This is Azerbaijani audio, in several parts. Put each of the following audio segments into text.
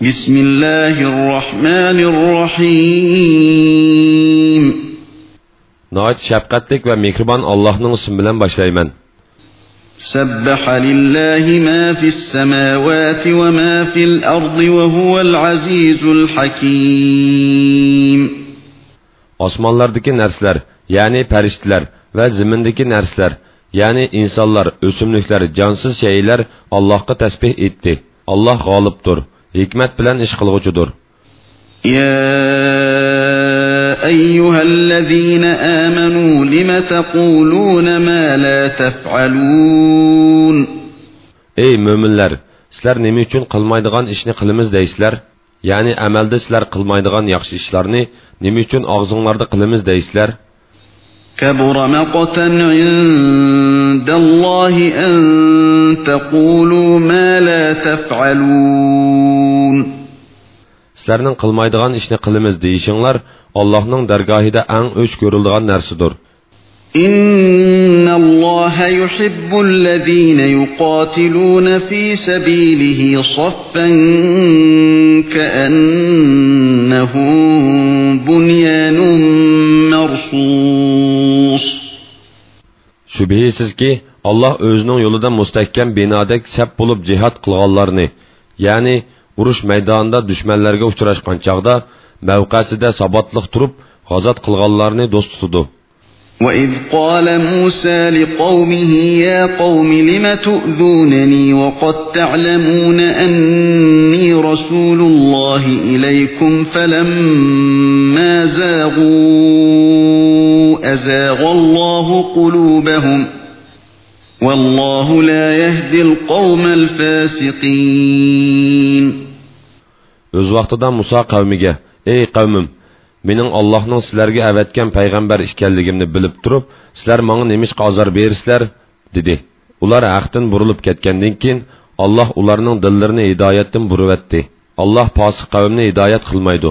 بسم الله الرحمن الرحيم Nəhayət şəfqətlik və mehriban Allah'ın ismi bilan başlayman. سبح لله ما في السماوات وما في الأرض وهو العزيز الحكيم Osmonlardagi narsalar, ya'ni farishtalar va zimindagi narsalar, ya'ni insonlar, o'simliklar, jonsiz shaylar Allohga tasbih etdi. Alloh g'olibdir, hikmat bilan ish qilg'uchidir. يا أيها الذين آمنوا لم تقولون ما لا تفعلون Ey mo'minlar, sizlar nima uchun qilmaydigan ishni qilamiz deysizlar? Ya'ni amalda sizlar qilmaydigan yaxshi ishlarni nima uchun og'zinglarda qilamiz deysizlar? كبر مقتا عند الله أن تقولوا ما لا تفعلون Sizlarning qilmaydigan ishni qilamiz deyishinglar Allohning dargohida eng o'ch ko'riladigan narsadir. إن الله يحب الذين يقاتلون في سبيله صفا Shubhisizki, Alloh o'zining yo'lida mustahkam binodek sap bo'lib jihad qilganlarni, ya'ni urush maydonida dushmanlarga uchrashgan chog'da mavqasida sabotliq turib, g'azot qilganlarni do'st tutadi. وإذ قال موسى لقومه يا قوم لم تؤذونني وقد تعلمون أني رسول الله إليكم فلما زاغوا أزاغ الله قلوبهم والله لا يهدي القوم الفاسقين O'z vaqtida Musa qavmiga: "Ey qavmim, mening Allohning sizlarga avatgan payg'ambar ekanligimni bilib turib, sizlar menga nemishqa azor bersizlar?" dedi. Ular haqdan burilib ketgandan keyin Alloh ularning dillarini hidoyatdan burvatdi. Alloh fosiq qavmni hidoyat qilmaydi.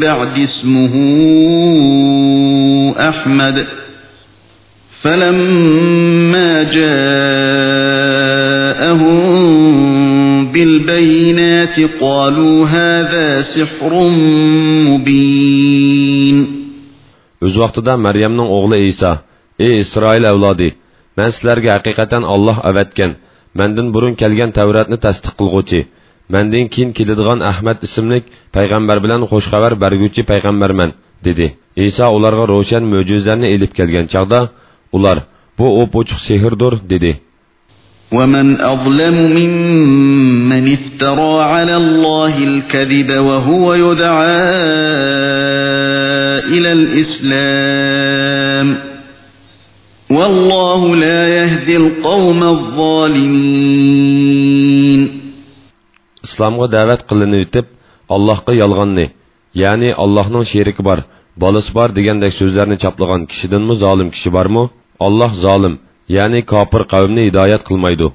بعد اسمه أحمد فلما جاءهم بالبينات قالوا هذا سحر مبين Өз вақтыда Мәрйәмнің оғлы Иса, «Ей Исраил әвлади, мән сілерге әқиқатен Аллах әвәткен, мәндің бұрын келген тәуретні тәстіқ қылғучи, mendan keyin keladigan Ahmad ismli payg'ambar bilan xush xabar berguvchi payg'ambarman." dedi. Isa ularga ro'shan mo'jizalarni elib kelgan chaqda, ular: "Bu o'p-ochiq sehrdir" dedi. ومن أظلم ممن افترى على الله الكذب وهو يدعى إلى الإسلام والله لا يهدي القوم الظالمين islomga da'vat qilinib yetib allohga yolg'onni ya'ni allohning sherigi bor bolasi bor degandek so'zlarni choplagan kishidanmi zolim kishi bormi olloh zolim ya'ni kofir qavmni hidoyat qilmaydi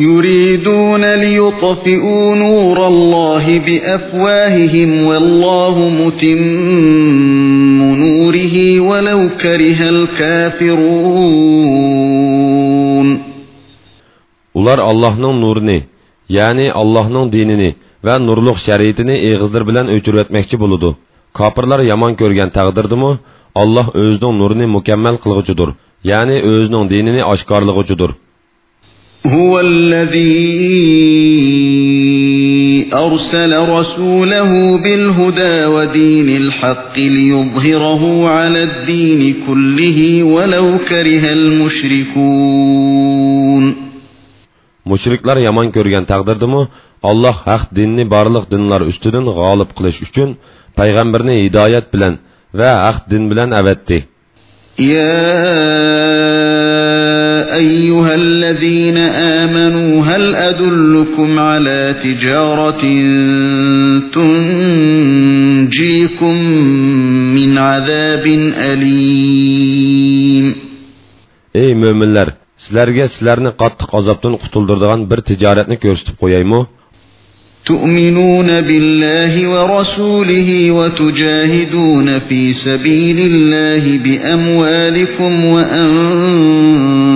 يريدون ليطفئوا نور الله بأفواههم والله متم نوره ولو كره الكافرون ular allohning nurini ya'ni allohning dinini va nurliq shariatini eg'izlar bilan o'chirib o'tmoqchi bo'ludi kofirlar yomon ko'rgan taqdirdimi alloh o'zining nurini mukammal qilg'uchidir ya'ni o'zining dinini oshkorlig'uchidir هو الذي أرسل رسوله بالهدى ودين الحق ليظهره على الدين كله ولو كره المشركون mushriklar yomon ko'rgan taqdirdimi alloh haq dinni barliq dinlar ustidan g'olib qilish uchun payg'ambarni hidoyat bilan va haq din bilan avatdi يا أيها الذين آمنوا هل أدلكم على تجارة تنجيكم من عذاب أليم sizlarga sizlarni qattiq azobdan qutuldiradigan bir tijoratni ko'rsatib qo'yaymi تؤمنون بالله ورسوله وتجاهدون في سبيل الله بأموالكم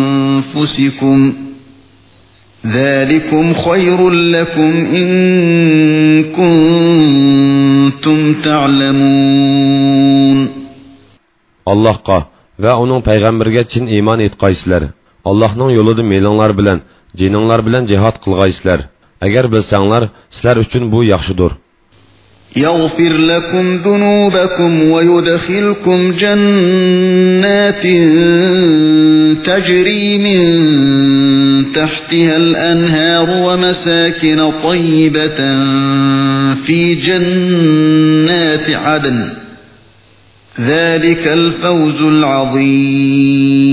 وأنفسكم ذلكم خير لكم إن كنتم تعلمون allohga va uning payg'ambariga chin iymon etqaysizlar allohning yo'lida melinglar bilan jininglar bilan jihod qilg'aysizlar agar bilsanglar sizlar uchun bu yaxshidir يغفر لكم ذنوبكم ويدخلكم جنات تجري من تحتها الأنهار ومساكن طيبة في جنات عدن ذلك الفوز العظيم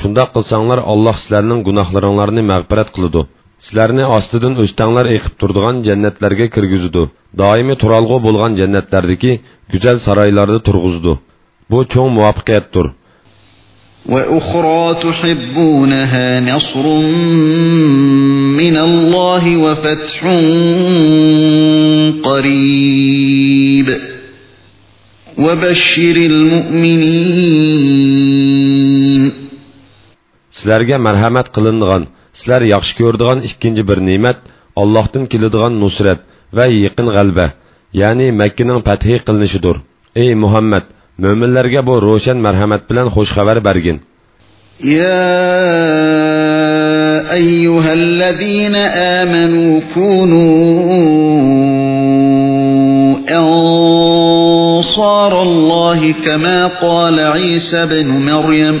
shundoq qilsanglar alloh sizlarning gunohlaringlarni mag'firat qiladi sizlarni ostidan o'stanglar eqib turadigan jannatlarga kirgizidi doimiy turalg'u bo'lgan jannatlardagi go'zal saroylarda turg'izdi bu cho'ng muvaffaqiyatdir وأخرى تحبونها نصر من الله وفتح قريب وبشر المؤمنين sizlarga marhamat qilinadigan sizlar yaxshi ko'radigan ikkinchi bir ne'mat allohdan keladigan nusrat va yaqin g'alba ya'ni makkaning fathi qilinishidir ey muhammad mo'minlarga bu ro'shan marhamat bilan xush xabar bergin يا أيها الذين آمنوا كونوا أنصار الله كما قال عيسى بن مريم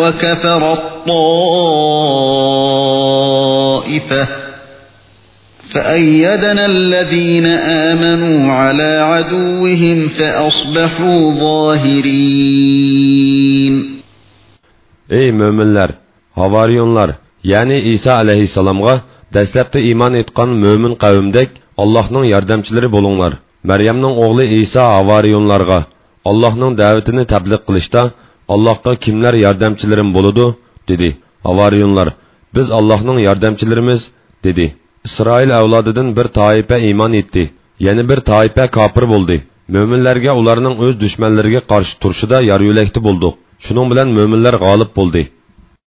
وكفر الطائفة فأيدنا الذين آمنوا على عدوهم فأصبحوا ظاهرين ey mo'minlar havoriyonlar ya'ni iso alayhissalomga dastlabda iymon etgan mo'min qavmdek allohning yordamchilari bo'linglar maryamning o'g'li iso havoriyonlarga allohning da'vatini tabliq qilishda allohga kimlar yordamchilarim bo'ladi dedi. Havoriyonlar biz allohning yordamchilarimiz dedi. İsroil avlodidan bir toifa iymon etdi. Yana bir toifa kofir bo'ldi mo'minlarga ularning o'z dushmanlariga qarshi turishida yor yo'lakda bo'ldik shuning bilan mo'minlar g'olib bo'ldi